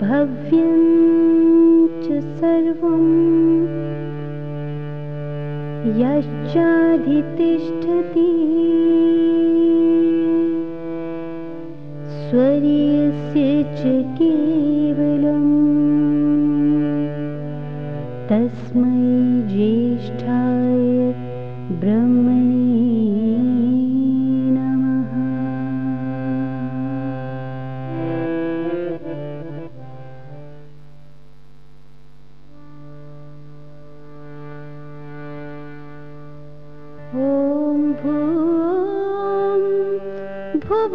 भव्यं च सर्वम् यश्चाधितिष्ठति स्वरीयस्य च केवलम् तस्मै ज्येष्ठाय ब्रह्म भुव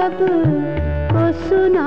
सबको सुना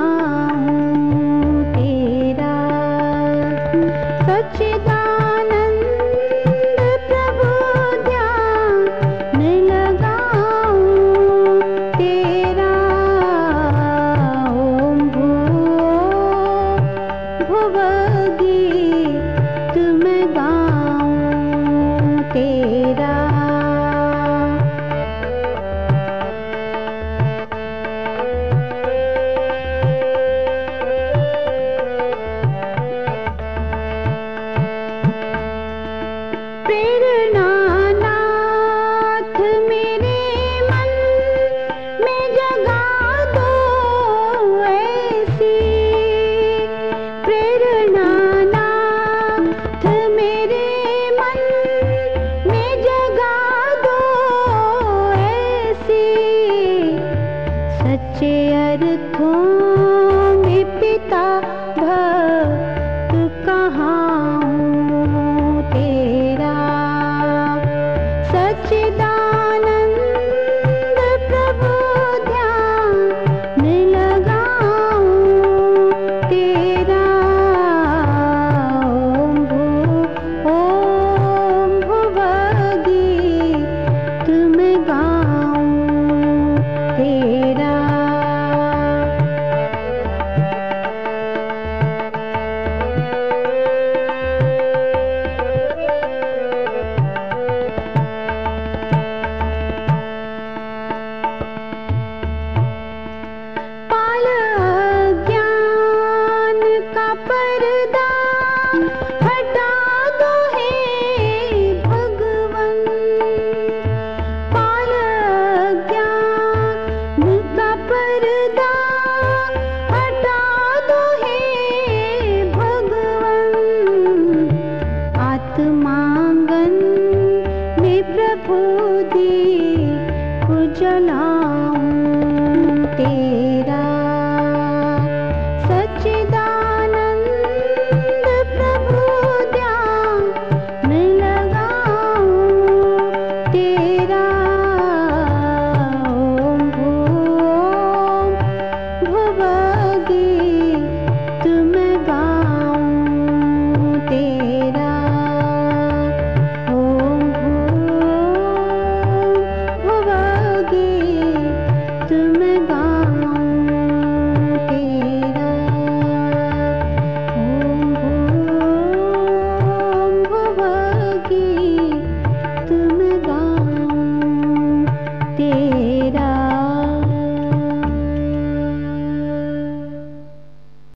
पर की